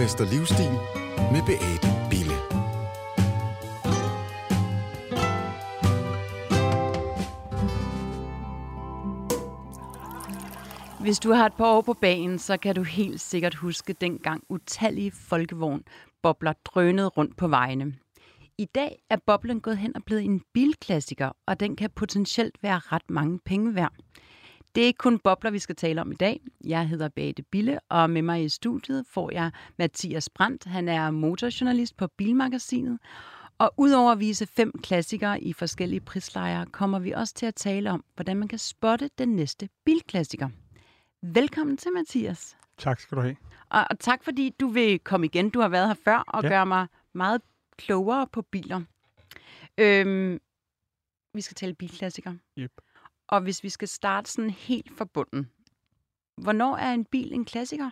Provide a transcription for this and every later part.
Investor Livsstil med Beate Bille. Hvis du har et par år på banen, så kan du helt sikkert huske dengang utallige folkevogn bobler drønede rundt på vejene. I dag er boblen gået hen og blevet en bilklassiker, og den kan potentielt være ret mange penge værd. Det er ikke kun bobler, vi skal tale om i dag. Jeg hedder Beate Bille, og med mig i studiet får jeg Mathias Brandt. Han er motorjournalist på Bilmagasinet. Og udover at vise fem klassikere i forskellige prislejer, kommer vi også til at tale om, hvordan man kan spotte den næste bilklassiker. Velkommen til, Mathias. Tak skal du have. Og, og tak, fordi du vil komme igen. Du har været her før og Ja. gøre mig meget klogere på biler. Øhm, vi skal tale bilklassikere. Yep. Og hvis vi skal starte sådan helt fra bunden. Hvornår er en bil en klassiker?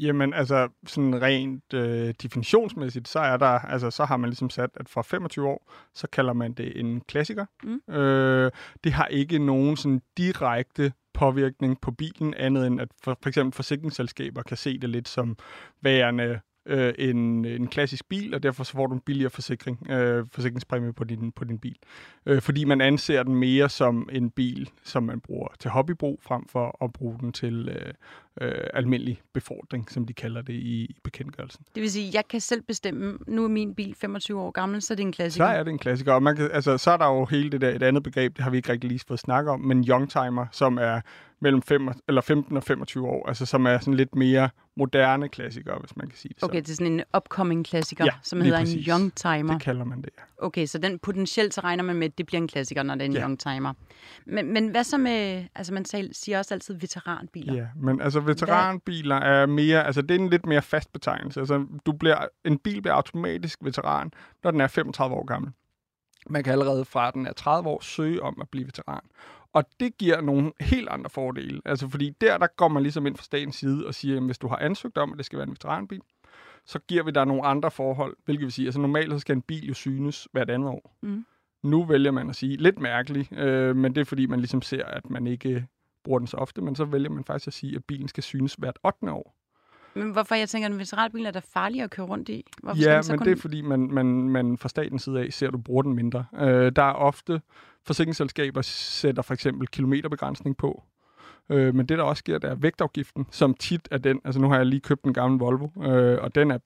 Jamen, altså, sådan rent øh, definitionsmæssigt, så er der, altså, så har man ligesom sat, at for 25 år, så kalder man det en klassiker. Mm. Øh, det har ikke nogen sådan direkte påvirkning på bilen, andet end at for, for eksempel forsikringsselskaber kan se det lidt som værende øh, en, en klassisk bil, og derfor så får du en billigere forsikring, øh, forsikringspræmie på din, på din bil. Øh, fordi man anser den mere som en bil, som man bruger til hobbybrug, frem for at bruge den til øh, øh, almindelig befordring, som de kalder det i, i bekendtgørelsen. Det vil sige, jeg kan selv bestemme, nu er min bil 25 år gammel, så er det en Så klassiker. er det en klassiker, og man kan, altså, så er der jo hele det der, et andet begreb, det har vi ikke rigtig lige fået snak om, men youngtimer, som er mellem fem, og- eller 15 og 25 år, altså som er sådan lidt mere moderne klassikere, hvis man kan sige det Okay, sådan. det er sådan en upcoming klassiker, Ja, som hedder præcis. en young timer. Det kalder man det, ja. Okay, så den potentielt så regner man med, at det bliver en klassiker, når det er en Ja. young timer. Men, men hvad så med, altså man siger også altid veteranbiler. Ja, men altså veteranbiler er mere, altså det er en lidt mere fast betegnelse. Altså du bliver, en bil bliver automatisk veteran, når den er 35 år gammel. Man kan allerede fra den er 30 år søge om at blive veteran. Og det giver nogle helt andre fordele. Altså fordi der, der går man ligesom ind fra statens side og siger, at hvis du har ansøgt om, at det skal være en veteranbil, så giver vi dig nogle andre forhold, hvilket vil sige, altså normalt så skal en bil jo synes hvert andet år. Mm. Nu vælger man at sige, lidt mærkeligt, øh, men det er fordi, man ligesom ser, at man ikke bruger den så ofte, men så vælger man faktisk at sige, at bilen skal synes hvert 8. år. Men hvorfor jeg tænker, at en veteranbil er da farlig at køre rundt i? Hvorfor ja, men kun... det er fordi, man, man, man fra statens side af ser, at du bruger den mindre. Øh, der er ofte, forsikringsselskaber sætter for eksempel kilometerbegrænsning på. Øh, men det, der også sker, det er vægtafgiften, som tit er den, altså nu har jeg lige købt en gammel Volvo, øh, og den er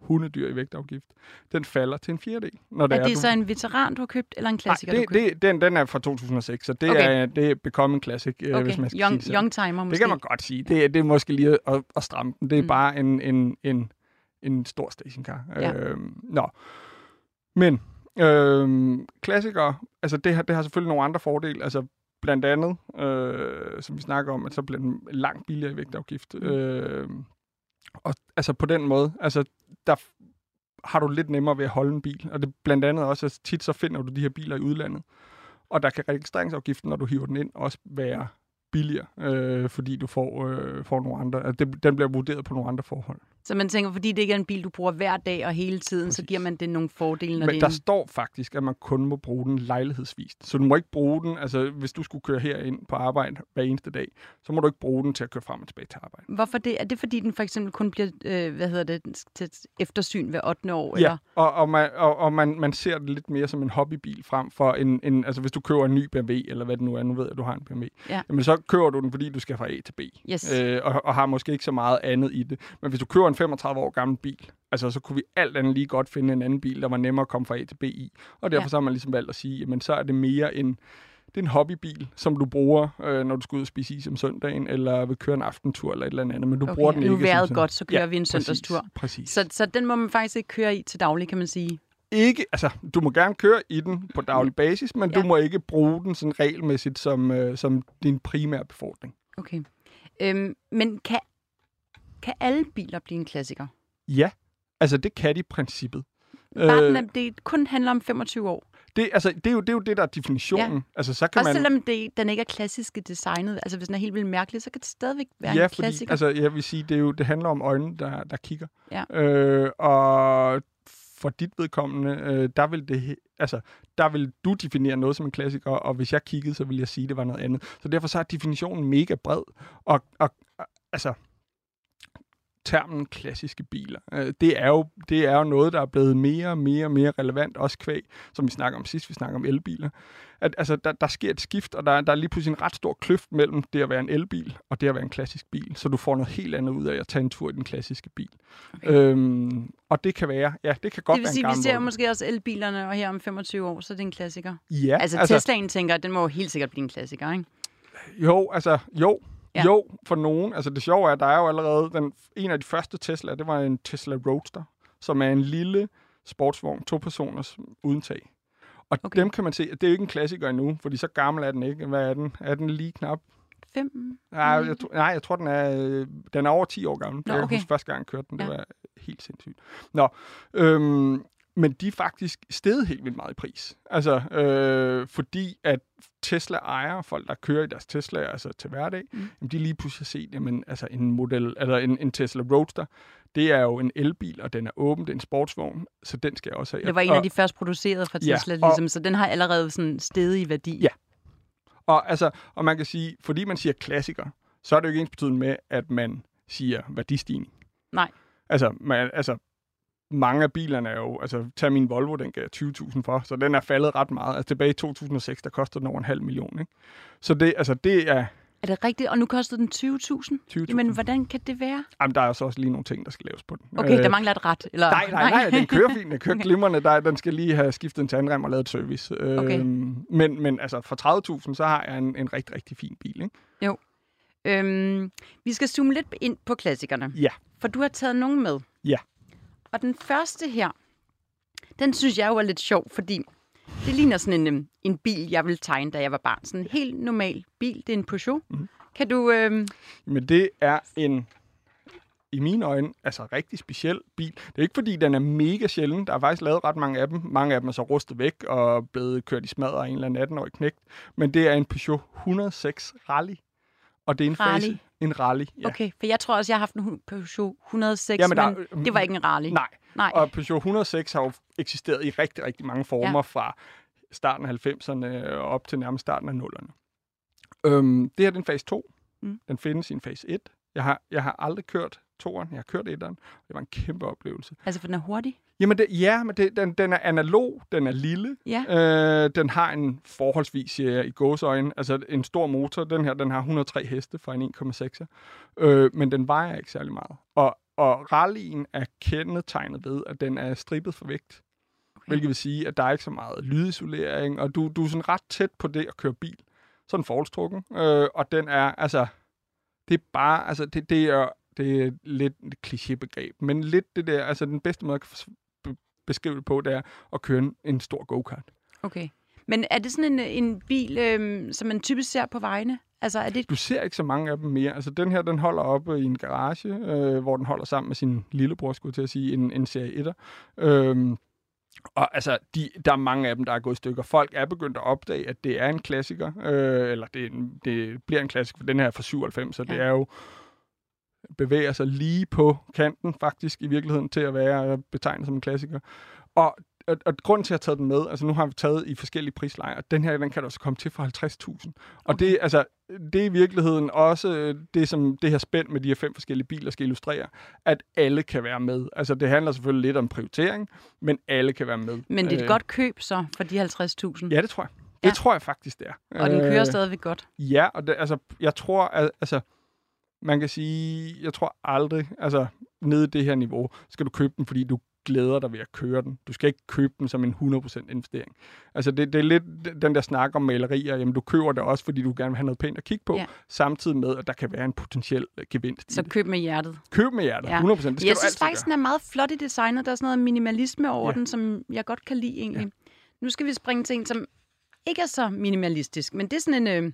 hundedyr i vægtafgift. Den falder til en fjerdedel. Når Er det du... så en veteran, du har købt, eller en klassiker, Nej, du har det, købt? det, den, den er fra 2006, så det, Okay. er, det er becoming classic, øh, okay. hvis man skal young, sige det young timer måske. Det kan man godt sige. Det, det er måske lige at, at stramme den. Det er Mm. bare en, en, en, en stor stationcar. Ja. Øhm, nå. Men øhm, klassikere, altså det har, det har selvfølgelig nogle andre fordele. Altså blandt andet, øh, som vi snakker om, at så bliver den langt billigere i vægtafgift. Øh, og altså på den måde, altså der har du lidt nemmere ved at holde en bil. Og det blandt andet også, at tit så finder du de her biler i udlandet. Og der kan registreringsafgiften, når du hiver den ind, også være billigere, øh, fordi du får, øh, får nogle andre, at det, den bliver vurderet på nogle andre forhold. Så man tænker, fordi det ikke er en bil, du bruger hver dag og hele tiden, så Præcis. giver man det nogle fordele, når Men det der er en... står faktisk, at man kun må bruge den lejlighedsvist. Så du må ikke bruge den, altså hvis du skulle køre herind på arbejde hver eneste dag, så må du ikke bruge den til at køre frem og tilbage til arbejde. Hvorfor det? Er det, fordi den for eksempel kun bliver, øh, hvad hedder det, til eftersyn hver 8. år? Ja, Eller? og, og, man, og, og man, man ser det lidt mere som en hobbybil frem for en, en, altså hvis du køber en ny BMW, eller hvad det nu er, nu ved jeg, at du har en BMW, Ja. jamen så kører du den, fordi du skal fra A til B, Yes. øh, og, og har måske ikke så meget andet i det. Men hvis du køber en 35 år gammel bil, altså så kunne vi alt andet lige godt finde en anden bil, der var nemmere at komme fra A til B i. Og derfor Ja. så har man ligesom valgt at sige, jamen så er det mere en, det er en hobbybil, som du bruger, øh, når du skal ud og spise is om søndagen, eller vil køre en aftentur eller et eller andet, men du Okay, bruger den nu ikke vejret som sådan- godt, så kører ja, vi en søndagstur. Præcis, præcis. Så, så den må man faktisk ikke køre i til daglig, kan man sige. ikke, altså, du må gerne køre i den på daglig basis, men ja. du må ikke bruge den sådan regelmæssigt som, øh, som din primære befordring. Okay. Øhm, men kan, kan alle biler blive en klassiker? Ja, altså det kan de i princippet. Bare Øh, den, er- det kun handler om 25 år. det, altså, det, er jo, det er jo det, der er definitionen. Ja. Altså, så kan Også man... selvom det, den ikke er klassisk designet. Altså hvis den er helt vildt mærkelig, så kan det stadigvæk være ja, en fordi, klassiker. altså, jeg vil sige, det, er jo, det handler om øjnene, der, der kigger. Ja. Øh, og for dit vedkommende, øh, der vil det, altså, der vil du definere noget som en klassiker, og hvis jeg kiggede, så ville jeg sige, at det var noget andet. Så derfor så er definitionen mega bred. Og og, altså, termen klassiske biler. Øh, det, er jo, det er jo noget, der er blevet mere og mere og mere relevant, også kvæg, som vi snakker om sidst, vi snakker om elbiler. At, altså, der, der sker et skift, og der, der er lige pludselig en ret stor kløft mellem det at være en elbil og det at være en klassisk bil, så du får noget helt andet ud af at tage en tur i den klassiske bil. Okay. Øhm, og det kan være, ja, det kan godt Det vil være sige, en vi ser måske også elbilerne, og her om 25 år, så er det en klassiker. Ja, Altså, altså Teslaen tænker, at den må jo helt sikkert blive en klassiker, ikke? Jo, altså, jo. Ja. Jo, for nogen. Altså, det sjove er, at der er jo allerede den, en af de første Tesla, det var en Tesla Roadster, som er en lille sportsvogn, to personers uden tag. Og Okay. dem kan man se, at det er jo ikke en klassiker endnu, fordi så gammel er den ikke. Hvad er den? Er den lige knap? Fem? Nej, jeg, nej, jeg tror, den er, den er over 10 år gammel. Nå, jeg okay. huske første gang, jeg kørte den. Det ja. var helt sindssygt. Nå, øhm, men de er faktisk steget helt vildt meget i pris. Altså, øh, fordi at Tesla-ejere, folk der kører i deres Tesla, altså til hverdag, Mm. jamen, de lige pludselig har set, jamen, altså en model, eller en, en Tesla Roadster, det er jo en elbil, og den er åben, det er en sportsvogn, så den skal jeg også have. Det var en og, af de først producerede fra Ja, Tesla, og- ligesom, så den har allerede sådan i værdi. Ja. Og, altså, og man kan sige, fordi man siger klassiker, så er det jo ikke ens betydende med, at man siger værdistigning. Nej. Altså, man, altså, mange af bilerne er jo, altså tag min Volvo, den gav jeg 20.000 for, så den er faldet ret meget. Altså tilbage i 2006, der kostede den over en halv million, ikke? Så det, altså, det er Er det rigtigt? Og nu koster den 20.000? 20.000. Jamen, hvordan kan det være? Jamen, der er så også lige nogle ting, der skal laves på den. Okay, der mangler et ret. Eller? Nej, nej, nej, den kører fint. Den kører Okay. glimrende. Der, den skal lige have skiftet en tandrem og lavet et service. Okay. Øhm, men, men altså, for 30.000, så har jeg en, en rigtig, rigtig fin bil, ikke? Øhm, vi skal zoome lidt ind på klassikerne. Ja. For du har taget nogen med. Ja. Og den første her, den synes jeg jo er lidt sjov, fordi det ligner sådan en, øhm, en bil, jeg ville tegne, da jeg var barn. Sådan en helt normal bil. Det er en Peugeot. Mhm. Kan du... Øhm, Men det er en, i mine øjne, altså rigtig speciel bil. Det er ikke, fordi den er mega sjælden. Der er faktisk lavet ret mange af dem. Mange af dem er så rustet væk og blevet kørt i smadret af en eller anden 18-årig knægt. Men det er en Peugeot 106 Rally. Og det er en Rally? Face, en rally. Ja. Okay, for jeg tror også, jeg har haft en Peugeot 106, Jamen, der- men det var ikke en rally. Nej, Nej. Og Peugeot 106 har jo eksisteret i rigtig, rigtig mange former Ja. fra starten af 90'erne og op til nærmest starten af 0'erne. Øhm, det her er en fase 2. Mm. Den findes i en fase 1. Jeg har, jeg har aldrig kørt toeren, jeg har kørt etteren. Det var en kæmpe oplevelse. Altså, for den er hurtig. Jamen, det, ja, men det, den, den er analog, den er lille. Ja. Øh, den har en forholdsvis, jeg, i gåsøjne, altså en stor motor. Den her, den har 103 heste fra en 1,6'er. Øh, men den vejer ikke særlig meget. Og, og rallyen er kendetegnet ved, at den er strippet for vægt. Okay. Hvilket vil sige, at der er ikke så meget lydisolering, og du, du er sådan ret tæt på det at køre bil. Så den forholdstrukken, øh, og den er, altså, det er bare, altså, det, det er, det er lidt et klichébegreb, men lidt det der, altså den bedste måde, be- beskrive det på, det er at køre en, en stor go-kart. Okay. Men er det sådan en, en bil, øhm, som man typisk ser på vejene? Altså, er det... Du ser ikke så mange af dem mere. Altså, den her, den holder oppe i en garage, øh, hvor den holder sammen med sin lillebror, skulle til at sige, en, en serie 1'er. Øhm, og altså, de, der er mange af dem, der er gået i stykker. Folk er begyndt at opdage, at det er en klassiker, øh, eller det, det bliver en klassiker, for den her er fra 97, så ja. det er jo bevæger sig lige på kanten, faktisk, i virkeligheden, til at være betegnet som en klassiker. Og, og, og grunden til, at jeg har taget den med, altså nu har vi taget i forskellige prislejer, og den her, den kan du også komme til for 50.000. Og det, altså, det er i virkeligheden også øh, det, som det her spænd med de her fem forskellige biler skal illustrere, at alle kan være med. Altså, det handler selvfølgelig lidt om prioritering, men alle kan være med. Men det er et Øh, godt køb så, for de 50.000. Ja, det tror jeg. Det Ja. tror jeg faktisk, det er. Og den kører Øh, stadigvæk godt. Ja, og det, altså, jeg tror, at, altså, man kan sige, jeg tror aldrig, altså, nede i det her niveau, skal du købe den, fordi du glæder dig ved at køre den. Du skal ikke købe den som en 100% investering. Altså, det, det er lidt den der snak om malerier. Jamen, du køber det også, fordi du gerne vil have noget pænt at kigge på, Ja. samtidig med, at der kan være en potentiel øh, gevinst Så i det. køb med hjertet. Køb med hjertet, Ja. 100%. Det skal jeg du synes faktisk, gøre. den er meget flot i designet. Der er sådan noget minimalisme over Ja. den, som jeg godt kan lide egentlig. Ja. Nu skal vi springe til en, som ikke er så minimalistisk, men det er sådan en... Øh,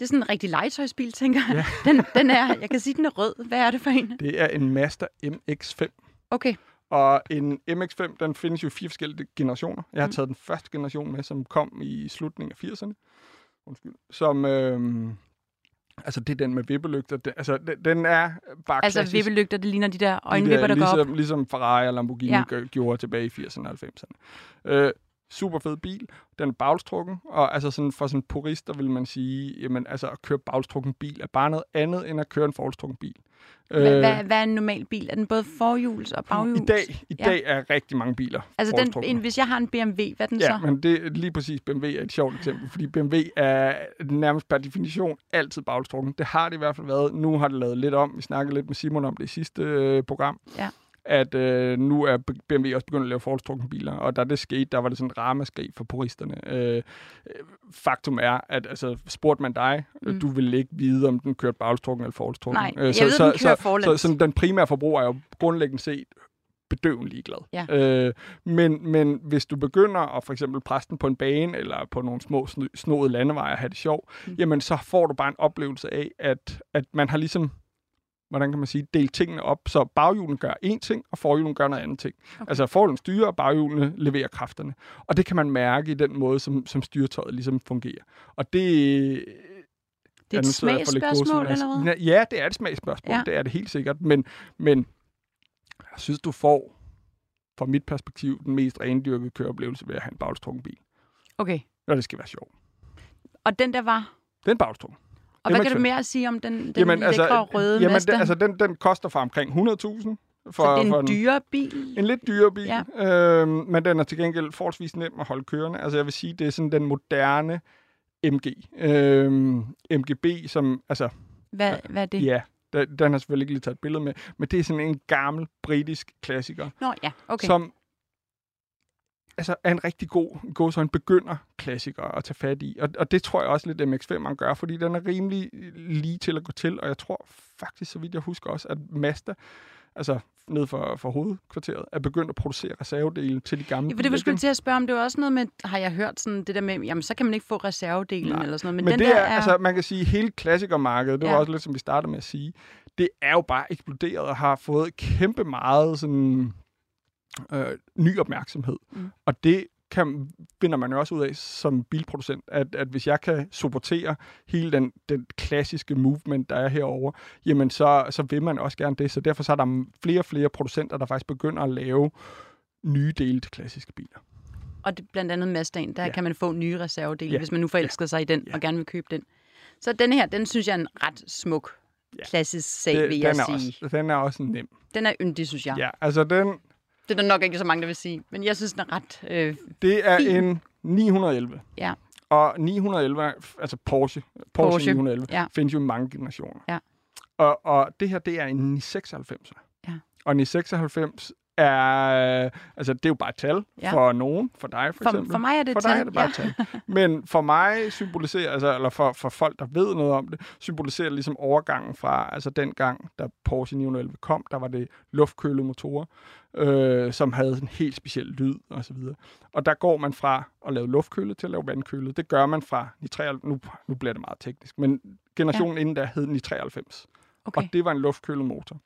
det er sådan en rigtig legetøjsbil, tænker jeg. Ja. Den, den er, jeg kan sige, den er rød. Hvad er det for en? Det er en Mazda MX-5. Okay, Og en MX-5, den findes jo i fire forskellige generationer. Jeg har Mm. taget den første generation med, som kom i slutningen af 80'erne. Undskyld. Som, øhm, altså det er den med vippelygter. Den, altså den, er bare altså klassisk. vippelygter, det ligner de der De øjenvipper, der går op. ligesom, Ligesom Ferrari og Lamborghini ja. gjorde tilbage i 80'erne og 90'erne. Øh, super fed bil. Den er bagstrukken, og altså sådan, for sådan purister vil man sige, jamen altså at køre bagstrukken bil er bare noget andet end at køre en forholdstrukken bil. Hvad, Øh, hvad, hvad er en normal bil? Er den både forhjuls og baghjuls? I dag, i Ja. dag er rigtig mange biler Altså, den, en, hvis jeg har en BMW, hvad er den Ja, så? men det, lige præcis BMW er et sjovt eksempel, fordi BMW er nærmest per definition altid bagstrukken. Det har det i hvert fald været. Nu har det lavet lidt om. Vi snakkede lidt med Simon om det i sidste øh, program. Ja. At øh, nu er BMW også begyndt at lave forholdstrukne biler, og da det skete, der var det sådan en ramaskrig for puristerne. Øh, øh, faktum er, at altså, spurgte man dig, Mm. du ville ikke vide, om den kørte bagstrukken eller forholdstrukken. Nej, jeg ved, den kører så, så, forlæns. så den primære forbruger er jo grundlæggende set bedøvende ligeglad. Ja. Øh, men, men hvis du begynder at for eksempel presse den på en bane, eller på nogle små sn- snodede landeveje og have det sjovt, Mm. mm. jamen så får du bare en oplevelse af, at, at man har ligesom hvordan kan man sige, delt tingene op, så baghjulen gør én ting, og forhjulen gør noget andet ting. Okay. Altså forhjulen styrer, og baghjulene leverer kræfterne. Og det kan man mærke i den måde, som, som styretøjet ligesom fungerer. Og det... Det er et smagsspørgsmål, eller hvad? Ja, det er et smagsspørgsmål. Ja. Det er det helt sikkert. Men, men jeg synes, du får, fra mit perspektiv, den mest rendyrkede køreoplevelse ved at have en bagstrukken bil. Okay. Og det skal være sjovt. Og den der var... Det er en bagstrukken. Og hvad kan du mere sige om den, den jamen, lækre røde jamen, Mazda? det, altså, den, den koster fra omkring 100.000. For, så det for er en en, dyre bil? en lidt dyrere bil, Ja. øhm, men den er til gengæld forholdsvis nem at holde kørende. Altså jeg vil sige, det er sådan den moderne MG. Øhm, MGB, som, altså Hvad, hvad er det? Ja, den, den har selvfølgelig ikke lige taget et billede med, men det er sådan en gammel britisk klassiker, Nå, ja, okay. som altså, er en rigtig god, god så en begynder klassiker at tage fat i. Og, og det tror jeg også lidt MX-5 man gør, fordi den er rimelig lige til at gå til, og jeg tror faktisk, så vidt jeg husker også, at Mazda, altså ned for, for hovedkvarteret, er begyndt at producere reservedele til de gamle Ja, for det var skulle til at spørge om, det var også noget med, har jeg hørt sådan det der med, jamen så kan man ikke få reservedelen Nej, eller sådan noget, men, Men, den det der er, er, altså man kan sige, hele klassikermarkedet, det Ja. var også lidt som vi startede med at sige, det er jo bare eksploderet og har fået kæmpe meget sådan øh, ny opmærksomhed. Mm. Og det kan, finder man jo også ud af som bilproducent, at, at hvis jeg kan supportere hele den, den klassiske movement, der er herover, jamen så, så vil man også gerne det. Så derfor så er der flere og flere producenter, der faktisk begynder at lave nye dele til klassiske biler. og det, blandt andet Mazdaen, der Ja. kan man få nye reservedele, Ja. hvis man nu forelsker sig i den Ja. og gerne vil købe den. Så den her, den synes jeg er en ret smuk, Ja. klassisk sag, vil Det, jeg den, er sige. også, den er også nem. Den er yndig, synes jeg. Ja. ja, altså den, Det er der nok ikke så mange, der vil sige, men jeg synes, den er ret... Øh, Det er Fin. en 911. Ja. Og 911, er- altså Porsche, Porsche, Porsche, Porsche 911, ja. findes jo i mange generationer. Ja. Og, og det her, det er en 996. Ja. Og 996 er, altså det er jo bare et tal Ja. for nogen, for dig for, for, eksempel. for mig er det for et dig tal. er det bare ja. et tal. Men for mig symboliserer, altså, eller for, for folk, der ved noget om det, symboliserer ligesom overgangen fra, altså den gang, da Porsche 911 kom, der var det luftkølede motorer, øh, som havde en helt speciel lyd og så videre. Og der går man fra at lave luftkølet til at lave vandkølet. Det gør man fra 93, nu, nu bliver det meget teknisk, men generationen ja. inden der hed 993. Okay. Og det var en luftkølet motor.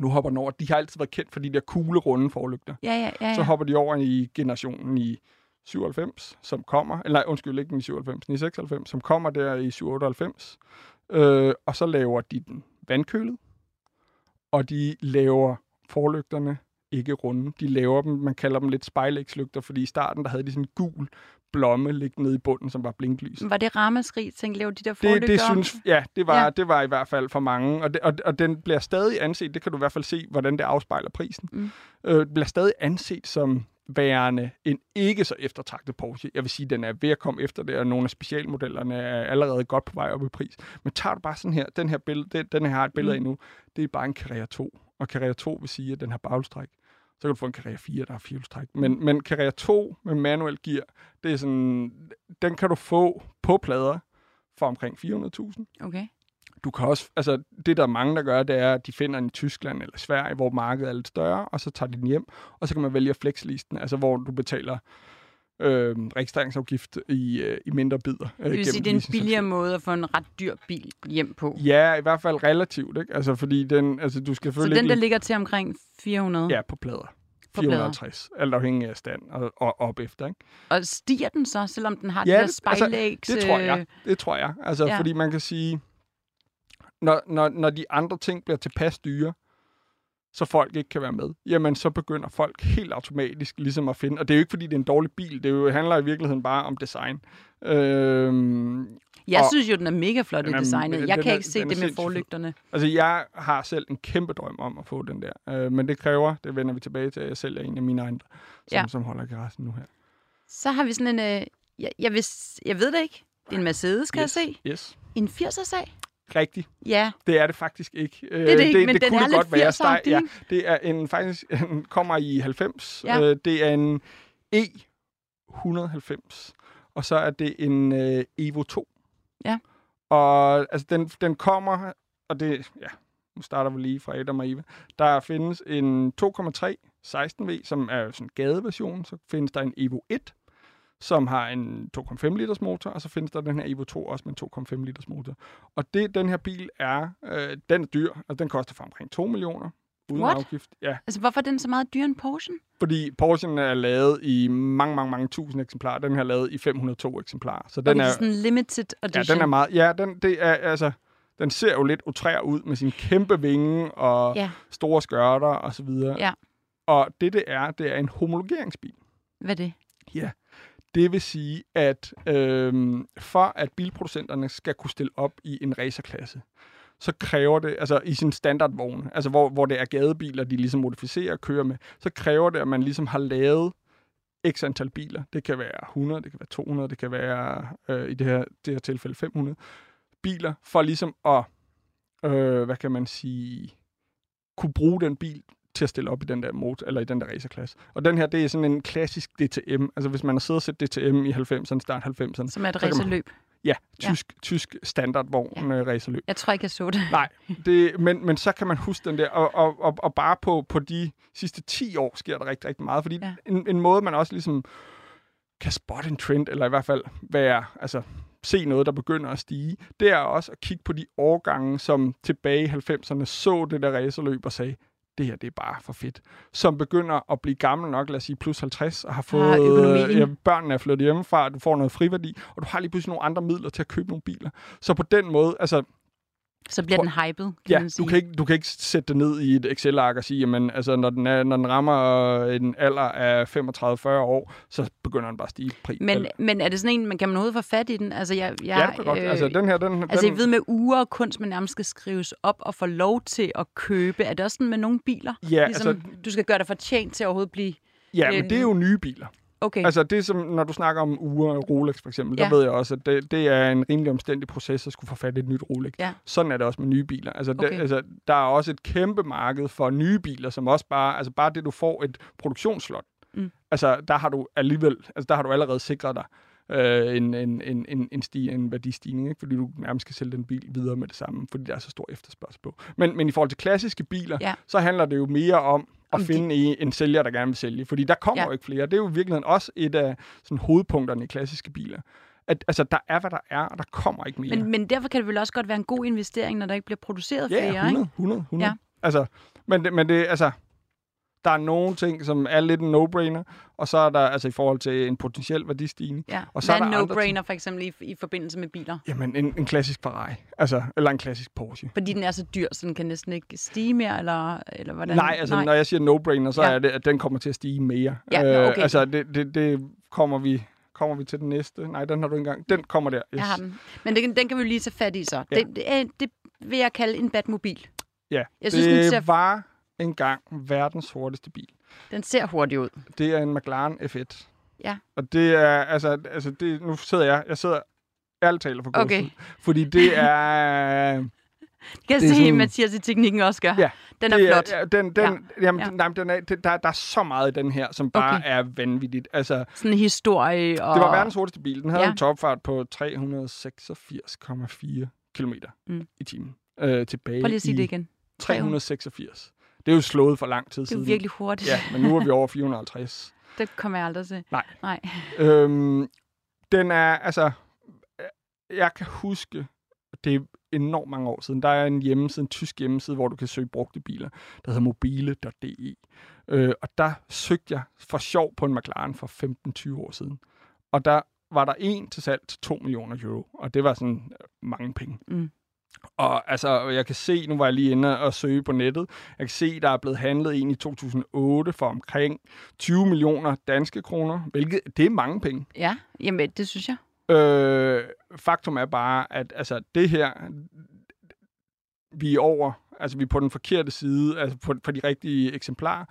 Nu hopper den over. De har altid været kendt for de der kugle, runde forlygter. Ja, ja, ja. Så ja. hopper de over i generationen i 97, som kommer, eller nej, undskyld, ikke i 97, i 96, som kommer der i 97. Øh, og så laver de den vandkølet, og de laver forlygterne ikke runde. De laver dem, man kalder dem lidt spejlægslygter, fordi i starten, der havde de sådan en gul blomme liggende nede i bunden, som var blinklys. Var det ramaskrig, tænk, lave de der Det, forlygter det om? synes, ja, det var, Ja. det var i hvert fald for mange, og, det, og, og den bliver stadig anset, det kan du i hvert fald se, hvordan det afspejler prisen, Mm. øh, bliver stadig anset som værende en ikke så eftertragtet Porsche. Jeg vil sige, den er ved at komme efter det, og nogle af specialmodellerne er allerede godt på vej op i pris. Men tager du bare sådan her, den her billede, den, den her har et billede Mm. af nu, det er bare en Carrera 2. Og Carrera 2 vil sige, at den har baghjulstræk. Så kan du få en Carrera 4, der har firehjulstræk. Men, men Carrera 2 med manuel gear, det er sådan, den kan du få på plader for omkring 400.000. Okay. Du kan også, altså det der er mange, der gør, det er, at de finder den i Tyskland eller Sverige, hvor markedet er lidt større, og så tager de den hjem, og så kan man vælge flexlisten, altså hvor du betaler øh, registreringsafgift i, øh, i mindre bidder. Øh, Det vil sige, det er en billigere måde at få en ret dyr bil hjem på. Ja, i hvert fald relativt, ikke? Altså fordi den, altså du skal Så den, der ligger til omkring 400, Ja, på plader. På plader. 450, alt afhængig af stand og, og op efter, ikke? og stiger den så, selvom den har Ja, det der altså, spejlægs... Det tror øh, jeg. Det tror jeg. Altså, ja. fordi man kan sige, når, når, når de andre ting bliver tilpas dyre, så folk ikke kan være med, jamen så begynder folk helt automatisk ligesom at finde, og det er jo ikke fordi, det er en dårlig bil, det er jo, handler i virkeligheden bare om design. Øhm, Jeg Og- synes jo, den er mega flot i er- designet. Jeg er- kan ikke se er det med forlygterne. altså jeg har selv en kæmpe drøm om at få den der, øh, men det kræver, det vender vi tilbage til, at jeg sælger en af mine egne, som, Ja. som holder garagen nu her. Så har vi sådan en... Øh, jeg, jeg, vil, jeg ved det ikke. Det er en Mercedes, kan yes. jeg se. Yes, En 80'er sag? Rigtigt. Ja, Det er det faktisk ikke. Øh, det er det ikke, men det den kunne er det godt være. 80'er-agtig, ja, det er en faktisk en, kommer i 90. Ja. Øh, det er en E190. Og så er det en øh, Evo 2. Ja. Og altså, den, den kommer, og det, ja, nu starter vi lige fra Adam og Eva. Der findes en 2,3 16V, som er sådan en gadeversion. Så findes der en Evo 1, som har en 2,5 liters motor, og så findes der den her Evo 2 også med en 2,5 liters motor. Og det, den her bil er, øh, den er dyr, og den koster for omkring 2 millioner uden What? afgift. Ja, altså hvorfor er den så meget dyr end Porsche? fordi Porsche'en er lavet i mange, mange, mange tusind eksemplarer. Den her er lavet i 502 eksemplarer. Så den okay, er, sådan en limited ja, edition. den er meget, ja, den, det er, altså, den ser jo lidt utrær ud med sin kæmpe vinge og Ja. store skørter og så videre. Ja. Og det, det er, det er en homologeringsbil. Hvad er det? Ja, det vil sige, at øh, for at bilproducenterne skal kunne stille op i en racerklasse, så kræver det, altså i sin standardvogn, altså hvor, hvor det er gadebiler, de ligesom modificerer og kører med, så kræver det, at man ligesom har lavet x antal biler. Det kan være 100, det kan være 200, det kan være øh, i det her, det her tilfælde 500 biler, for ligesom at, øh, hvad kan man sige, kunne bruge den bil til at stille op i den der motor, eller i den der racerklasse. Og den her, det er sådan en klassisk DTM. Altså hvis man har siddet og set DTM i 90'erne, start 90'erne. Som er et racerløb. Ja, tysk, ja. tysk standardvogn Ja. med racerløb. Jeg tror ikke, jeg så det. Nej, det, men, men så kan man huske den der, og, og, og, og bare på, på de sidste 10 år sker der rigtig, rigtig meget, fordi ja. en, en måde, man også ligesom kan spotte en trend, eller i hvert fald være, altså se noget, der begynder at stige, det er også at kigge på de årgange, som tilbage i 90'erne så det der racerløb og sagde, det her, det er bare for fedt. Som begynder at blive gammel nok, lad os sige plus 50, og har fået, økonomien. ja, børnene er flyttet hjemmefra, du får noget friværdi, og du har lige pludselig nogle andre midler til at købe nogle biler. Så på den måde, altså, Så bliver den hyped, kan Ja, man sige. du kan, ikke, du kan ikke sætte det ned i et Excel-ark og sige, jamen, altså, når den, er, når den rammer en alder af 35-40 år, så begynder den bare at stige pris. Men, Eller- men er det sådan en, man kan man overhovedet få fat i den? Altså, jeg, jeg, ja, det kan godt. øh, altså, den her, den, altså, den, jeg ved med uger og kunst, man nærmest skal skrives op og få lov til at købe. Er det også sådan med nogle biler? ja, Ligesom, altså, du skal gøre dig fortjent til at overhovedet blive... ja, øh, men det er jo nye biler. Okay, Altså det som, når du snakker om uger, Rolex for eksempel, Ja. der ved jeg også, at det, det er en rimelig omstændig proces at skulle få fat i et nyt Rolex. Ja. Sådan er det også med nye biler. Altså, Okay. det, altså der er også et kæmpe marked for nye biler, som også bare, altså bare det, du får et produktionsslot. Mm. Altså der har du alligevel, altså der har du allerede sikret dig øh, en, en, en, en, en, sti, en værdistigning, ikke? fordi du nærmest skal sælge den bil videre med det samme, fordi der er så stor efterspørgsel på. Men, men i forhold til klassiske biler, Ja. så handler det jo mere om at finde de... en sælger, der gerne vil sælge, fordi der kommer Ja. jo ikke flere. Det er jo i virkeligheden også et af sådan, hovedpunkterne i klassiske biler. At, altså, der er, hvad der er, og der kommer ikke mere. men, men derfor kan det vel også godt være en god investering, når der ikke bliver produceret ja, flere, 100, ikke? 100, 100. Ja. Ja. Altså, men, det, men det, altså, der er nogle ting, som er lidt en no-brainer, og så er der, altså i forhold til en potentiel værdistigning, Ja. Og så Hvad er er no-brainer for eksempel i, i forbindelse med biler? jamen en, en klassisk Ferrari, altså, eller en klassisk Porsche. Fordi den er så dyr, så den kan næsten ikke stige mere, eller, eller hvordan? Nej, altså Nej. når jeg siger no-brainer, så Ja. er det, at den kommer til at stige mere. Ja, nå, okay. altså, det, det, det kommer vi kommer vi til den næste. Nej, den har du ikke engang. Den kommer der. Yes. Jeg har den. Men den, den kan vi lige tage fat i så. Ja. Det, det, er, det vil jeg kalde en Batmobil. Ja, Jeg synes, det den ser- var engang verdens hurtigste bil. Den ser hurtig ud. Det er en McLaren F1. Ja. Og det er, altså, altså det, nu sidder jeg, jeg sidder ærligt taler for Okay. Fordi det er... Kan jeg Det er se, sådan- Mathias i teknikken også gør. Ja, Den er det flot. Ja, den, den, ja. Jamen, Ja. ja. Nej, men den er, det, der, der er så meget i den her, som bare Okay. er vanvittigt. Altså, Sådan en historie. Og... det var verdens hurtigste bil. Den havde Ja. en topfart på 386,4 km Mm. mm. i timen. Øh, tilbage Prøv lige at sige i det igen. 386. Det er jo slået for lang tid Det er siden. virkelig hurtigt. Ja, men nu er vi over 450. Det kommer jeg aldrig til. Nej. Nej. Øhm, den er, altså, jeg kan huske, det er enormt mange år siden, der er en hjemmeside, en tysk hjemmeside, hvor du kan søge brugte biler, der hedder mobile.de. Øh, og der søgte jeg for sjov på en McLaren for 15-20 år siden. Og der var der en til salg til 2 millioner euro, og det var sådan mange penge. Mm. Og altså, jeg kan se, nu var jeg lige inde og søge på nettet, jeg kan se, der er blevet handlet en i 2008 for omkring 20 millioner danske kroner, hvilket det er mange penge. Ja, jamen det synes jeg. Øh, faktum er bare, at altså, det her, vi er over, altså vi er på den forkerte side, altså på, for de rigtige eksemplarer,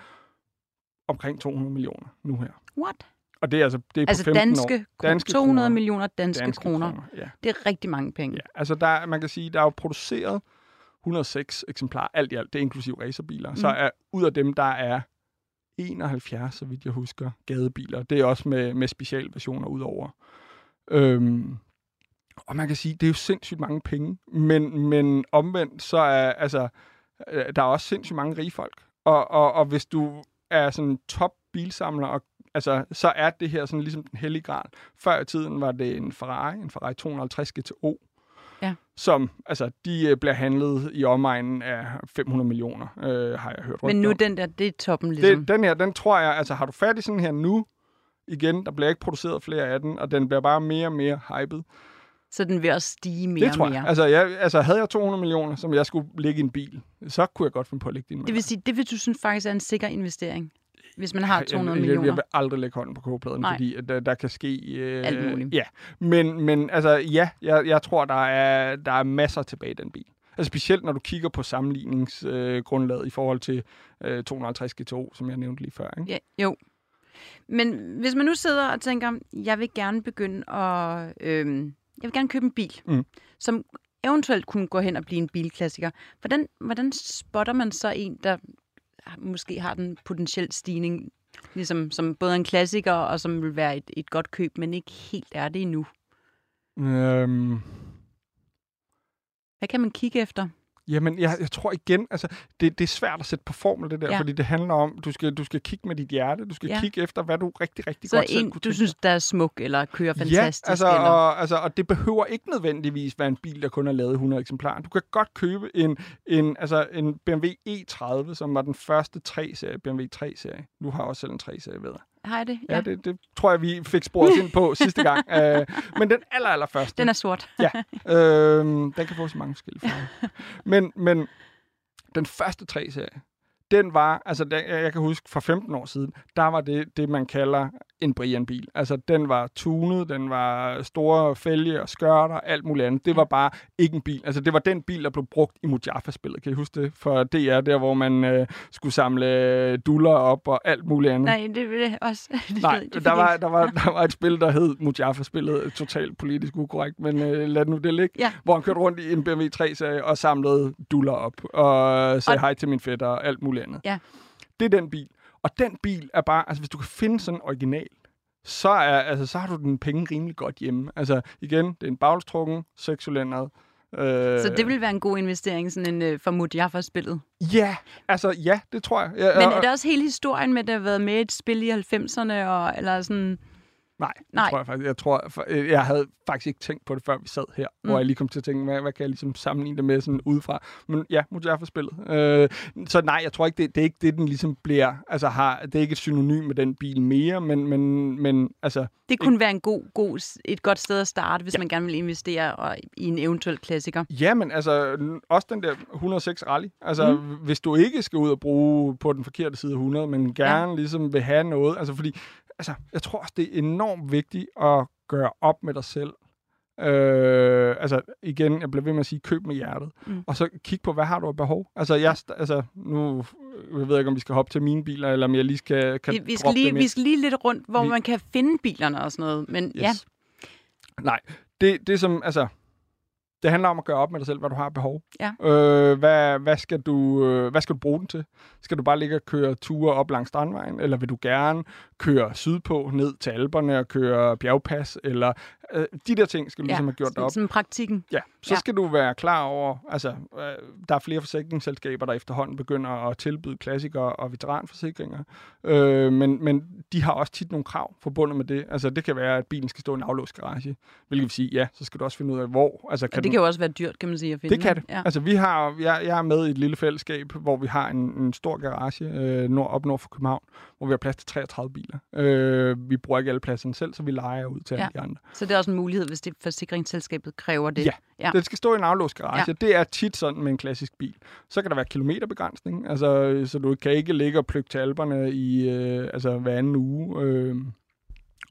omkring 200 millioner nu her. What? Og det er altså, det er Altså på 15 danske, år. danske 200 millioner danske, danske kroner. kroner. Ja. Det er rigtig mange penge. ja. Altså der, man kan sige, der er jo produceret 106 eksemplarer, alt i alt, det er inklusive racerbiler. Mm. Så er ud af dem, der er 71, så vidt jeg husker, gadebiler. Det er også med, med specialversioner udover. Øhm, og man kan sige, det er jo sindssygt mange penge, men, men omvendt, så er altså, øh, der er også sindssygt mange rige folk. Og, og, og hvis du er sådan top bilsamler, og, altså, så er det her sådan ligesom den hellige gral. Før i tiden var det en Ferrari, en Ferrari 250 GTO, Ja. som, altså, de øh, bliver handlet i omegnen af 500 millioner, øh, har jeg hørt. Men nu om. den der, det er toppen ligesom. Det, den her, den tror jeg, altså har du fat i sådan her nu, igen, der bliver ikke produceret flere af den, og den bliver bare mere og mere hyped. Så den vil også stige mere det tror og mere. jeg. Altså, jeg, altså, havde jeg 200 millioner, som jeg skulle lægge i en bil, så kunne jeg godt finde på at lægge det i en Det vil sige, det vil du synes faktisk er en sikker investering, hvis man har 200 jeg, jeg, millioner. Jeg vil aldrig lægge hånden på kogepladen, Nej. fordi at der, der kan ske... Øh, Alt muligt. Ja, men, men altså, ja, jeg, jeg tror, der er, der er masser tilbage i den bil. Altså specielt når du kigger på sammenligningsgrundlaget øh, i forhold til øh, 250 GTO, som jeg nævnte lige før. Ikke? Ja, jo. Men hvis man nu sidder og tænker, jeg vil gerne begynde at... Øh, jeg vil gerne købe en bil, Mm. som eventuelt kunne gå hen og blive en bilklassiker. Hvordan, hvordan spotter man så en, der måske har den potentielt stigning, ligesom som både en klassiker og som vil være et, et godt køb, men ikke helt er det endnu? Øhm, Hvad kan man kigge efter? Jamen, jeg, jeg tror igen, altså, det, det er svært at sætte på formel, det der, Ja. fordi det handler om, du skal, du skal kigge med dit hjerte, du skal Ja. kigge efter, hvad du rigtig, rigtig Så godt selv en, kunne du tænke synes, der er smuk eller kører fantastisk? Ja, altså, eller? og, altså, og det behøver ikke nødvendigvis være en bil, der kun er lavet i 100 eksemplarer. Du kan godt købe en, en, altså, en BMW E30, som var den første 3-serie, BMW 3-serie. Du har også selv en 3-serie, ved jeg. Det? Ja, ja det, det tror jeg, vi fik sporet ind på sidste gang. Uh, men den aller, aller første. Den er sort. Ja, øhm, den kan få så mange forskellige farver. men, men den første tre serie, den var, altså den, jeg kan huske for 15 år siden, der var det, det man kalder en Brian-bil. Altså den var tunet, den var store fælge og skørter, alt muligt andet. Det var bare ikke en bil. Altså det var den bil, der blev brugt i Mujaffa-spillet. Kan I huske det? For DR, der hvor man øh, skulle samle duller op og alt muligt andet. Nej, det vil jeg også. Det Nej, det der var, der, var, der var et spil, der hed Mujaffa-spillet, totalt politisk ukorrekt, men øh, lad nu det ligge. Ja. Hvor han kørte rundt i en BMW 3-serie og samlede duller op og sagde Og- hej til min fætter og alt muligt andet. Ja. Det er den bil. Og den bil er bare, altså hvis du kan finde sådan en original, så, er, altså, så har du den penge rimelig godt hjemme. Altså igen, det er en bagstrukken, sekscylindret. Øh, Så det vil være en god investering, sådan en uh, for Mujaffa-spillet. Ja, altså ja, det tror jeg. Ja, Men er det også hele historien med, at det har været med et spil i 90'erne, og, eller sådan... Nej, det Nej. tror jeg faktisk. Jeg, tror, øh, jeg havde faktisk ikke tænkt på det, før vi sad her, mm. Hvor jeg lige kom til at tænke, hvad, hvad kan jeg ligesom sammenligne det med sådan udefra. Men ja, Mujaffa-spillet. Øh, så nej, jeg tror ikke, det, det er ikke det, den ligesom bliver, altså har, det er ikke et synonym med den bil mere, men, men, men altså, Det kunne være en god, god, et godt sted at starte, hvis Ja. man gerne vil investere og, i en eventuel klassiker. ja, men altså, også den der 106 rally. Altså, Mm. hvis du ikke skal ud og bruge på den forkerte side af 100, men gerne ja. ligesom vil have noget, altså fordi, altså, jeg tror også, det er enormt vigtigt at gøre op med dig selv. Øh, altså igen, jeg bliver ved med at sige, køb med hjertet. Mm. Og så kig på, hvad har du af behov? Altså, jeg, altså nu jeg ved jeg ikke, om vi skal hoppe til mine biler, eller om jeg lige skal, kan Vi, vi, skal lige, vi skal lige lidt rundt, hvor Vi- man kan finde bilerne og sådan noget. Men yes. ja, Nej, det, det som, altså, det handler om at gøre op med dig selv, hvad du har behov. Ja. Øh, hvad, hvad, skal du, øh, hvad skal du bruge den til? Skal du bare ligge og køre ture op langs Strandvejen, eller vil du gerne køre sydpå ned til Alperne og køre bjergpas, eller øh, de der ting skal du ja. ligesom have gjort sådan, op. sådan praktikken. Ja, så Ja. ja. skal du være klar over, altså, øh, der er flere forsikringsselskaber, der efterhånden begynder at tilbyde klassikere og veteranforsikringer, øh, men, men de har også tit nogle krav forbundet med det. Altså, det kan være, at bilen skal stå i en aflåst garage, hvilket vil sige, ja, så skal du også finde ud af, hvor. Altså, kan det den, kan jo også være dyrt, kan man sige, at finde. det kan det. Ja. Altså, vi har, jeg, jeg er med i et lille fællesskab, hvor vi har en, en stor garage øh, nord, op nord for København, hvor vi har plads til 33 biler. Øh, vi bruger ikke alle pladserne selv, så vi leger ud til Ja. alle de andre. Så det er også en mulighed, hvis det forsikringsselskabet kræver det. Ja. Ja. Den skal stå i en aflåst garage. Ja. Det er tit sådan med en klassisk bil. Så kan der være kilometerbegrænsning, altså, så du kan ikke ligge og plukke til alberne i øh, altså, hver anden uge. Øh.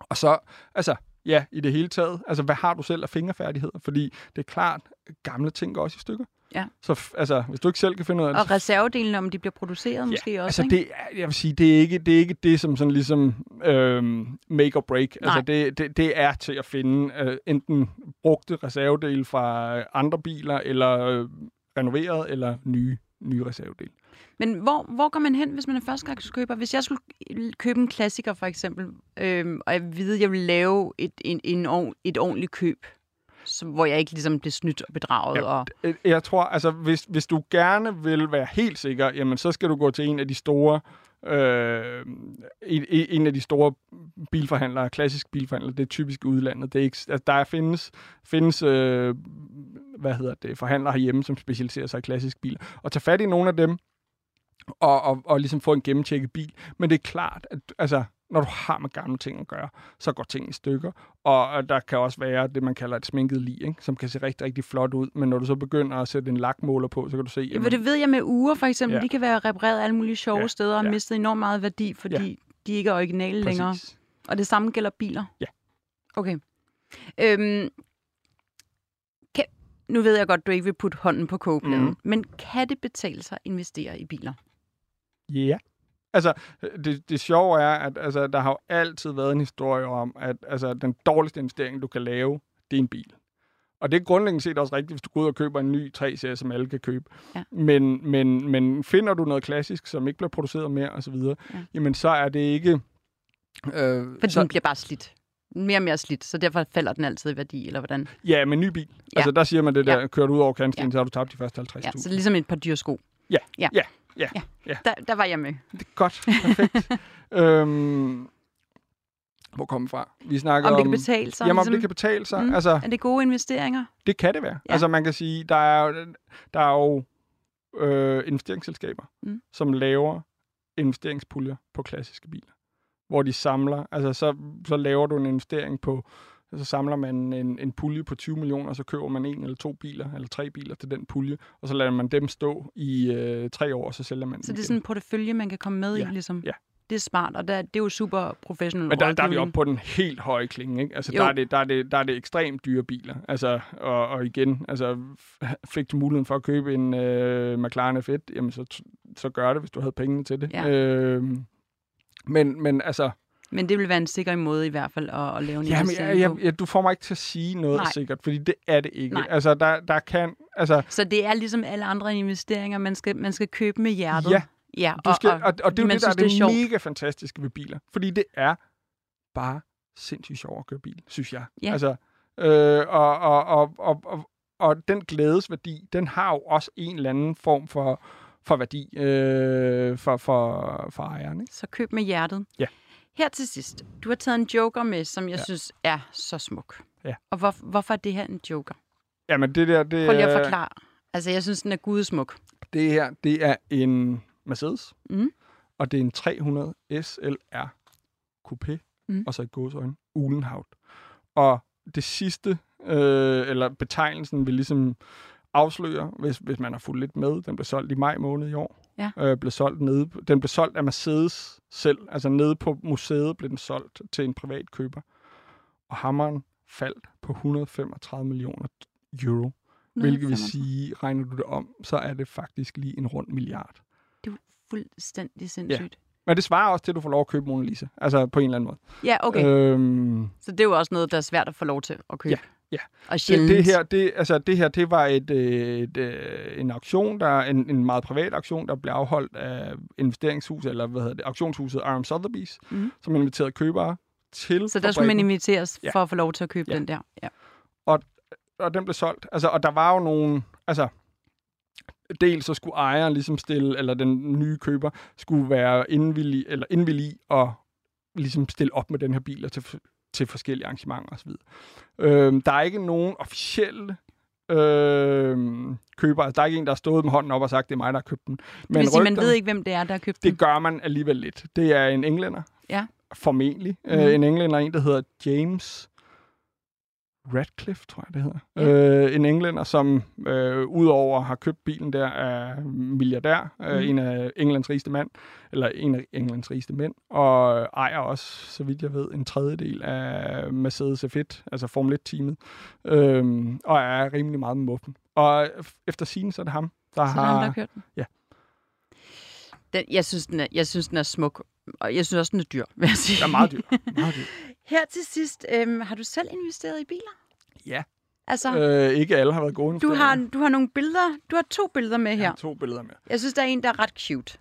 Og så, altså, ja, i det hele taget, altså, hvad har du selv af fingerfærdigheder? Fordi det er klart, gamle ting går også i stykker. Ja. Så altså, hvis du ikke selv kan finde ud af det, Og reservedelene, om de bliver produceret måske også, altså ikke? det, er- jeg vil sige, det er ikke det, er ikke det som sådan ligesom øhm, make or break. Altså Nej. det, det, det er til at finde øh, enten brugte reservedele fra andre biler, eller øh, renoveret, eller nye, nye reservedele. Men hvor, hvor går man hen, hvis man er førstegangskøber? Hvis jeg skulle købe en klassiker, for eksempel, øhm, og jeg ved, at jeg vil lave et, en, en, et ordentligt køb, så, hvor jeg ikke ligesom bliver snydt og bedraget. Ja, og, Øh, Jeg tror, altså hvis, hvis du gerne vil være helt sikker, jamen så skal du gå til en af de store øh, en, en af de store bilforhandlere, klassisk bilforhandlere, det er typisk udlandet. Det er ikke, altså, der findes, findes øh, hvad hedder det, forhandlere herhjemme, som specialiserer sig i klassiske biler. Og tage fat i nogle af dem, og, og, og ligesom få en gennemtjekket bil. Men det er klart, at altså, når du har med gamle ting at gøre, så går ting i stykker. Og, der kan også være det, man kalder et sminket lig, ikke? som kan se rigtig, rigtig flot ud. Men når du så begynder at sætte en lakmåler på, så kan du se, Jamen, det ved jeg med uger, for eksempel. Ja. Ja. De kan være repareret alle mulige sjove Ja, ja. steder og ja. mistet enormt meget værdi, fordi Ja. ja. de ikke er originale længere. præcis. Og det samme gælder biler? Ja. Okay. Øhm, kan, nu ved jeg godt, du ikke vil putte hånden på kogepladen, mm. men kan det betale sig at investere i biler? Ja. Altså, det, det sjove er, at altså, der har jo altid været en historie om, at altså, den dårligste investering, du kan lave, det er en bil. Og det er grundlæggende set også rigtigt, hvis du går ud og køber en ny 3-serie, som alle kan købe. Ja. Men, men, men finder du noget klassisk, som ikke bliver produceret mere osv., Ja. jamen så er det ikke... Øh, Fordi så, den bliver bare slidt. Mere og mere slidt, så derfor falder den altid i værdi, eller hvordan? Ja, med en ny bil. Ja. Ja. Altså, der siger man det der, Ja. kører du ud over kantstenen, Ja. så har du tabt de første 50.000. Ja, så ligesom et par dyre sko. Ja, Ja. ja, ja. ja. Der, der var jeg med. Det er godt, perfekt. øhm, hvor kom vi fra? Vi snakker Om om... det kan betale sig. Jamen, om ligesom, det kan betale sig. Mm. Altså, Er det gode investeringer? det kan det være. Ja. Ja. Altså, man kan sige, der er der er jo øh, investeringsselskaber. Mm. som laver investeringspuljer på klassiske biler. Hvor de samler, altså så, så laver du en investering på, så samler man en, en pulje på 20 millioner, og så køber man en eller to biler, eller tre biler til den pulje, og så lader man dem stå i øh, tre år, og så sælger man Så det er igen. sådan en portefølje, man kan komme med Ja, i, ligesom? ja. Det er smart, og der, det er jo super professionel Men der, der er vi oppe på den helt høje klinge, ikke? Altså, Jo. der er, det, der, er det, der er det ekstremt dyre biler. Altså, og, og igen, altså, fik du muligheden for at købe en øh, McLaren F1, jamen så, så gør det, hvis du havde pengene til det. Ja. Øh, men, men altså, Men det vil være en sikker måde i hvert fald at, at lave en jamen, jeg, jeg, jeg, du får mig ikke til at sige noget Nej. sikkert, fordi det er det ikke. Nej. Altså, der, der kan, altså, Så det er ligesom alle andre investeringer, man skal, man skal købe med hjertet. Ja. ja du skal, og, og, og det er jo det, der er synes, det, det er sjovt. mega fantastiske ved biler. Fordi det er bare sindssygt sjovt at køre bil, synes jeg. Ja. Altså, øh, og, og, og, og, og, og den glædesværdi, den har jo også en eller anden form for, for værdi øh, for, for, for ejeren. Ikke? Så køb med hjertet. Ja. Her til sidst. Du har taget en joker med, som jeg Ja. synes er så smuk. Ja. Og hvor, hvorfor er det her en joker? Jamen, det der, det, Prøv lige at forklare. Altså, jeg synes, den er gudesmuk. det her, det er en Mercedes, Mm. og det er en 300 SLR Coupé, Mm. og så i godsøjne, Ulenhavn. Og det sidste, øh, eller betegnelsen vil ligesom afsløre, hvis, hvis man har fulgt lidt med, den blev solgt i maj måned i år. Ja. Øh, blev solgt nede, den blev solgt af Mercedes selv, altså nede på museet blev den solgt til en privat køber. Og hammeren faldt på 135 millioner euro, hvilket vil 135. sige, regner du det om, så er det faktisk lige en rund milliard. Det er fuldstændig sindssygt. Men det svarer også til, at du får lov at købe Mona Lisa. Altså på en eller anden måde. Ja, okay. Øhm, Så det er jo også noget, der er svært at få lov til at købe. Ja, ja. Og det, sjældent. det, her, det, altså, det her, det var et, øh, et, øh, en auktion, der, en, en meget privat auktion, der blev afholdt af investeringshuset, eller hvad hedder det, auktionshuset Arm Sotheby's, Mhm. som inviterede købere til Så der skulle man inviteres Ja. for at få lov til at købe Ja. den der. Ja. og den blev solgt. Altså, og der var jo nogle, altså, dels så skulle ejeren ligesom stille, eller den nye køber, skulle være indvillig, eller indvillig at ligesom stille op med den her bil og til, til forskellige arrangementer osv. Øhm, der er ikke nogen officielle øhm, køber. Altså, der er ikke en, der har stået med hånden op og sagt, det er mig, der har købt den. Men det vil sige, man ved ikke, hvem det er, der har købt den. det gør man alligevel lidt. Det er en englænder. Ja. Formentlig. Mhm. Mm. Øh, en englænder, en, der hedder James Radcliffe, tror jeg, det hedder. Øh, en englænder, som øh, udover har købt bilen der, er milliardær, øh, Mm. en af Englands rigeste mand, eller en af Englands rigeste mænd, og ejer også, så vidt jeg ved, en tredjedel af Mercedes F1, altså Formel 1-teamet, øh, og er rimelig meget med muffen. Og efter sin så er det ham, der Så har... er ham, der har kørt den? Ja. Den, jeg, synes, den er, jeg synes, den er smuk. Og jeg synes også, den er dyr, vil jeg sige. Der er meget dyr. Meget dyr. Her til sidst, øhm, har du selv investeret i biler? Ja. Altså, Øh, ikke alle har været gode du, har, du har nogle billeder. Du har to billeder med Jeg her. har to billeder med. Jeg synes, der er en, der er ret cute.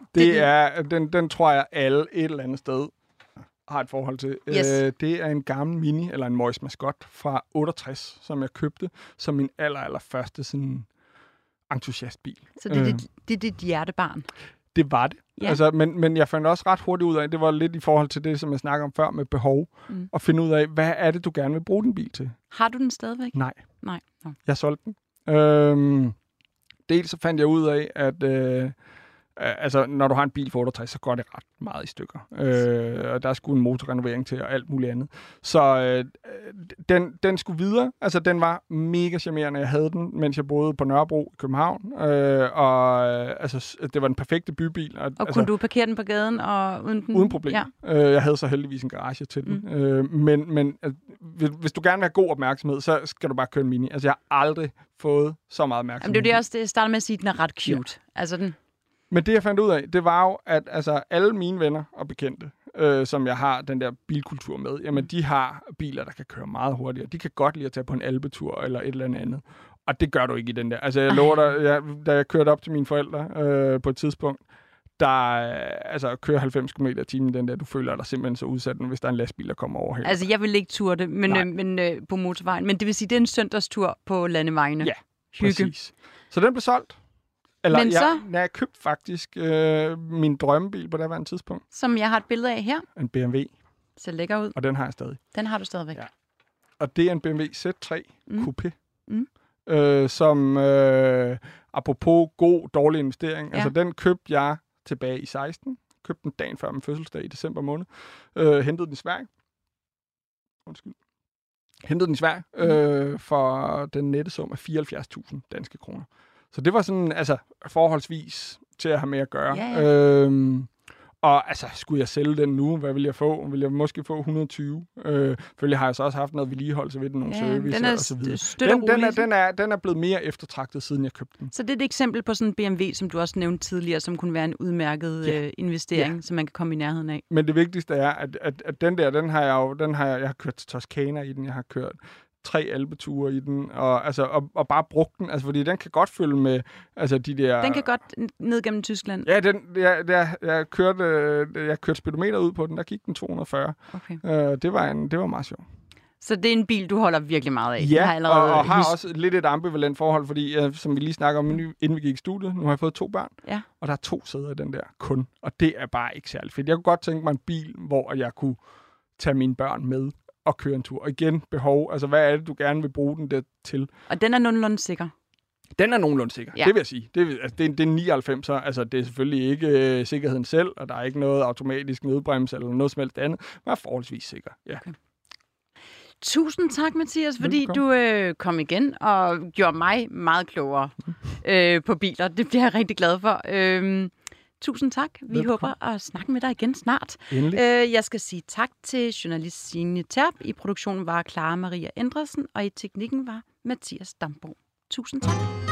Det, Det er, den, den tror jeg alle et eller andet sted har et forhold til. Yes. Øh, det er en gammel Mini, eller en Mois Mascot fra 68, som jeg købte som min aller, aller første sådan entusiastbil. Så det er, Øh. dit, det er dit hjertebarn. Det var det. Ja. Altså, men, men jeg fandt også ret hurtigt ud af, det var lidt i forhold til det, som jeg snakker om før med behov, Mm. at finde ud af, hvad er det, du gerne vil bruge din bil til? Har du den stadigvæk? Nej. Nej. Nå. Jeg solgte den. Øhm, dels så fandt jeg ud af, at øh, altså, når du har en bil for 68, så går det ret meget i stykker. Øh, og der skulle en motorrenovering til og alt muligt andet. Så øh, den, den skulle videre. Altså, den var mega charmerende. Jeg havde den, mens jeg boede på Nørrebro i København. Øh, og øh, altså, det var den perfekte bybil. Og, Og altså, kunne du parkere den på gaden og uden den? Uden problem. Ja. Øh, jeg havde så heldigvis en garage til den. Mm. Øh, men men øh, hvis, du gerne vil have god opmærksomhed, så skal du bare køre en Mini. Altså, jeg har aldrig fået så meget Jamen, opmærksomhed. det er jo det også, det jeg starter med at sige, at den er ret cute. Ja. Altså, den, Men det, jeg fandt ud af, det var jo, at altså, alle mine venner og bekendte, øh, som jeg har den der bilkultur med, jamen, de har biler, der kan køre meget hurtigere. De kan godt lide at tage på en albetur eller et eller andet. Og det gør du ikke i den der. Altså, jeg lover dig, jeg, da jeg kørte op til mine forældre øh, på et tidspunkt, der øh, altså, kører 90 km i timen, den der, du føler dig simpelthen så udsat, hvis der er en lastbil, der kommer over her. altså, jeg vil ikke turde det men, Nej. øh, men, øh, på motorvejen. Men det vil sige, det er en søndagstur på landevejene. Ja, Hygge. Præcis. Så den blev solgt. Eller Men jeg, så- jeg, jeg købte faktisk øh, min drømmebil på det her tidspunkt. Som jeg har et billede af her. En BMW, Ser lækker ud. og den har jeg stadig. Den har du stadigvæk. Ja. Og det er en BMW Z3 Mm. Coupé. Mm. Øh, som, øh, apropos god, dårlig investering, Ja. altså den købte jeg tilbage i 16. Købte den dagen før min fødselsdag i december måned. Øh, hentede den i Sverige. Undskyld. Hentede den i Sverige Mm. øh, for den nette sum af 74.000 danske kroner. Så det var sådan, altså, forholdsvis til at have med at gøre. Ja, ja. Øhm, og altså, skulle jeg sælge den nu, hvad vil jeg få? Vil jeg måske få 120? Øh, selvfølgelig har jeg så også haft noget vedligeholdelse ved den, nogle Ja, service den er og så videre. Den, den, er, den, er, den er blevet mere eftertragtet, siden jeg købte den. Så det er et eksempel på sådan en BMW, som du også nævnte tidligere, som kunne være en udmærket Ja. øh, investering, som man kan komme i nærheden af. Men det vigtigste er, at, at, at den der, den har jeg jo, den har jeg, jeg har kørt til Toskana i den, jeg har kørt tre alpeture i den, og, altså, og, og bare brugt den, altså, fordi den kan godt følge med altså, de der... Den kan godt ned gennem Tyskland. Ja, den, jeg, jeg, jeg, kørte, øh, jeg kørte speedometer ud på den, der gik den 240. Okay. Øh, det, var en, det var meget sjovt. Så det er en bil, du holder virkelig meget af. Ja, har og, allerede og har hus- også lidt et ambivalent forhold, fordi øh, som vi lige snakker om, inden vi gik i studiet, nu har jeg fået to børn, Ja. og der er to sæder i den der kun, og det er bare ikke særlig fedt. Jeg kunne godt tænke mig en bil, hvor jeg kunne tage mine børn med og køre en tur. Og igen, behov, altså hvad er det, du gerne vil bruge den der til? Og den er nogenlunde sikker. Den er nogenlunde sikker, Ja. det vil jeg sige. Det, er- altså, det, er, det er en 99, altså det er selvfølgelig ikke øh, sikkerheden selv, og der er ikke noget automatisk nødbremse eller noget som helst andet, men er forholdsvis sikker. Ja. Tusind tak, Mathias, fordi Velbekomme. du øh, kom igen og gjorde mig meget klogere øh, på biler. Det bliver jeg rigtig glad for. Øhm, tusind tak. Vi Velbekomme. håber at snakke med dig igen snart. Endelig. Øh, jeg skal sige tak til journalist Signe Terp. I produktionen var Clara Maria Endresen, og i teknikken var Mathias Dambo. Tusind tak.